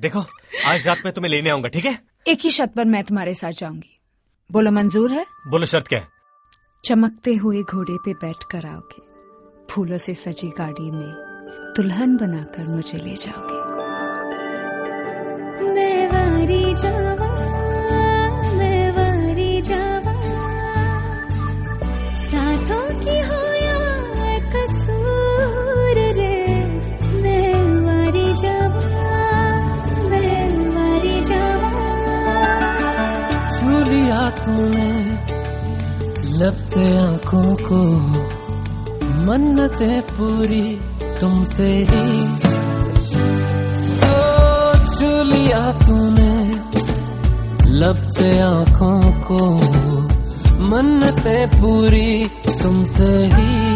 देखो आज रात में तुम्हें लेने आऊँगा ठीक है? एक ही शर्त पर मैं तुम्हारे साथ जाऊँगी। बोलो मंजूर है? बोलो शर्त क्या है? चमकते हुए घोड़े पे बैठ कर आओगे। फूलों से सजी गाड़ी में दुल्हन बनाकर मुझे ले जाओगे। मैं वारी लिया तूने लब से आँखों को, मन्नतें पूरी तुमसे ही। ओ, छू लिया तूने लब से आँखों को, मन्नतें पूरी तुमसे ही।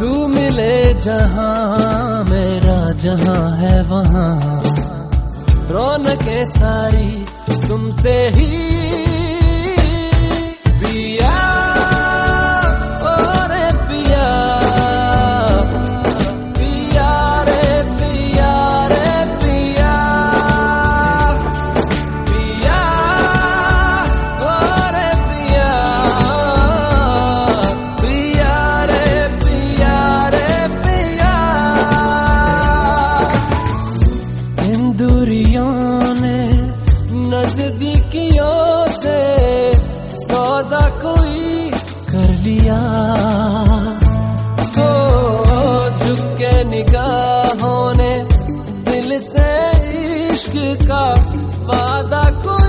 तू मिले जहाँ, मेरा जहाँ है वहाँ। रौनकें सारी तुमसे ही कोई कर लिया। तो झुक के निगाहों ने दिल से इश्क का वादा कोई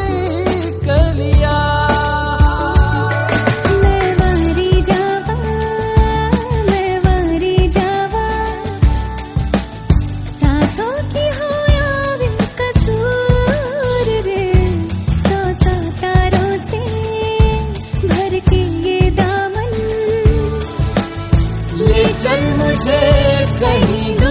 deja ir.